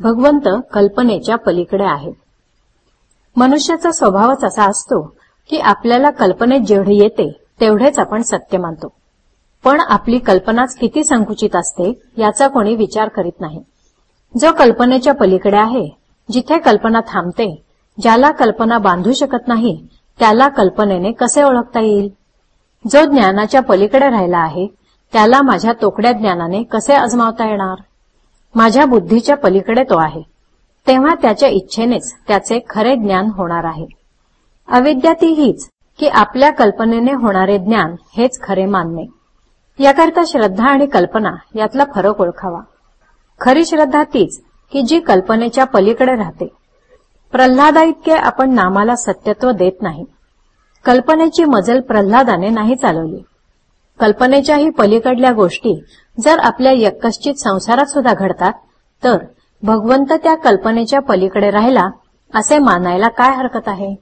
भगवंत कल्पनेच्या पलीकडे आहे मनुष्याचा स्वभावच असा असतो की आपल्याला कल्पनेत जेवढे येते तेवढेच आपण सत्य मानतो. पण आपली कल्पनाच किती संकुचित असते याचा कोणी विचार करीत नाही. जो कल्पनेच्या पलीकडे आहे जिथे कल्पना थांबते ज्याला कल्पना बांधू शकत नाही त्याला कल्पनेने कसे ओळखता येईल? जो ज्ञानाच्या पलीकडे राहिला आहे त्याला माझ्या तोकड्या ज्ञानाने कसे अजमावता येणार? माझ्या बुद्धीच्या पलीकडे तो आहे. तेव्हा त्याच्या इच्छेनेच त्याचे खरे ज्ञान होणार आहे. अविद्या ती हीच की आपल्या कल्पनेने होणारे ज्ञान हेच खरे मानणे. याकरता श्रद्धा आणि कल्पना यातला फरक ओळखावा. खरी श्रद्धा तीच की जी कल्पनेच्या पलीकडे राहते. प्रल्हादा इतके आपण नामाला सत्यत्व देत नाही. कल्पनेची मजल प्रल्हादाने नाही चालवली. कल्पनेच्याही पलीकडल्या गोष्टी जर आपल्या यक्कश्चित संसारात सुद्धा घडतात तर भगवंत त्या कल्पनेच्या पलीकडे राहिला असे मानायला काय हरकत आहे?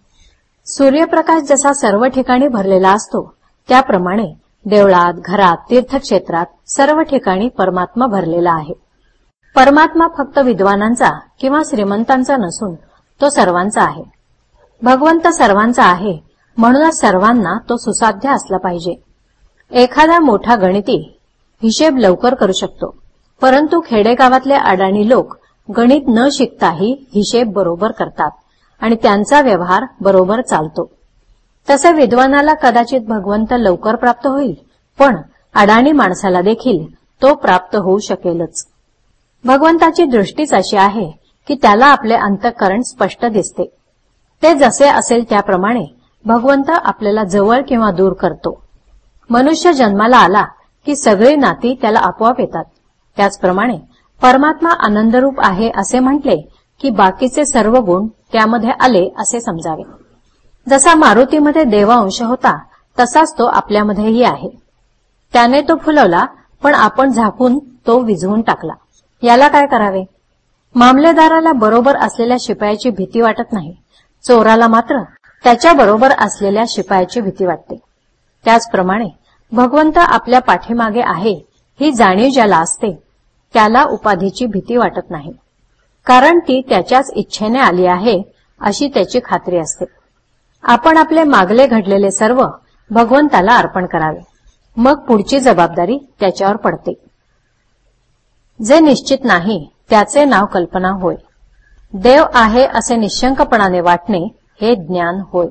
सूर्यप्रकाश जसा सर्व ठिकाणी भरलेला असतो त्याप्रमाणे देवळात घरात तीर्थक्षेत्रात सर्व ठिकाणी परमात्मा भरलेला आहे. परमात्मा फक्त विद्वानांचा किंवा श्रीमंतांचा नसून तो सर्वांचा आहे. भगवंत सर्वांचा आहे म्हणूनच सर्वांना तो सुसाध्य असला पाहिजे. एखादा मोठा गणिती हिशेब लवकर करू शकतो. परंतु खेडेगावातले अडाणी लोक गणित न शिकताही हिशेब बरोबर करतात आणि त्यांचा व्यवहार बरोबर चालतो. तसे विद्वानाला कदाचित भगवंत लवकर प्राप्त होईल पण अडाणी माणसाला देखील तो प्राप्त होऊ शकेलच. भगवंताची दृष्टीच अशी आहे की त्याला आपले अंतःकरण स्पष्ट दिसते. ते जसे असेल त्याप्रमाणे भगवंत आपल्याला जवळ किंवा दूर करतो. मनुष्य जन्माला आला की सगळी नाती त्याला आपोआप येतात. त्याचप्रमाणे परमात्मा आनंदरूप आहे असे म्हटले की बाकीचे सर्व गुण त्यामध्ये आले असे समजावे. जसा मारुतीमध्ये देवांश होता तसाच तो आपल्यामध्येही आहे. त्याने तो फुलवला पण आपण झाकून तो विझवून टाकला. याला काय करावे? मामलेदाराला बरोबर असलेल्या शिपायाची भीती वाटत नाही. चोराला मात्र त्याच्या बरोबर असलेल्या शिपायाची भीती वाटते. त्याचप्रमाणे भगवंत आपल्या पाठीमागे आहे ही जाणीव ज्याला असते त्याला उपाधीची भीती वाटत नाही. कारण ती त्याच्याच इच्छेने आली आहे अशी त्याची खात्री असते. आपण आपले मागले घडलेले सर्व भगवंताला अर्पण करावे. मग पुढची जबाबदारी त्याच्यावर पडते. जे निश्चित नाही त्याचे नाव कल्पना होय. देव आहे असे निशंकपणाने वाटणे हे ज्ञान होय.